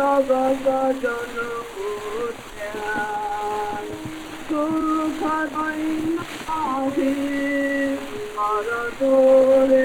জগত জন সুখ দৈনাহি হর তোরে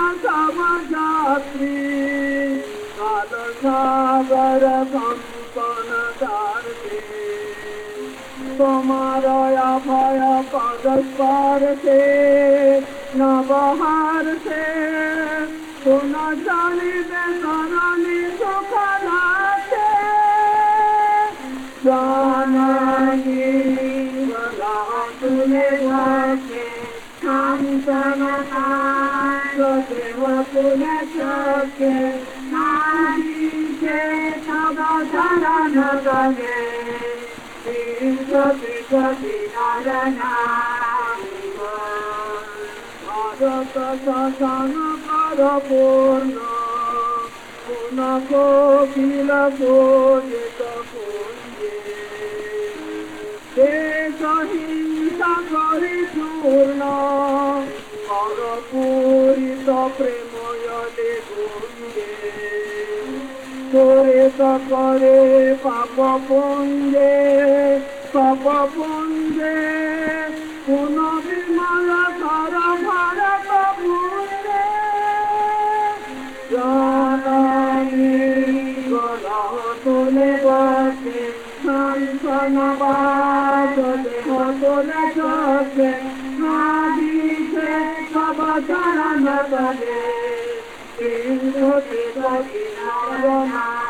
মোরা সব যাত্রী কাল সাগর কম্পন দার্থে তোমার অভয় পদ স্পর্শে নবহারতে পুন চলিবে সরণি সুখলাতে তুলে বসে তুলে চোখে নারীকে করে কর পূর্ণ পূরিত করে করে পাপ পুঞ্জে পাপ পুঞ্জে পুন বিমল ধর ভারত পুঞ্জে গলা তুলে বসে চোখে নাদিছে সব চরণ তলে সিন্ধুতে সখী নারনা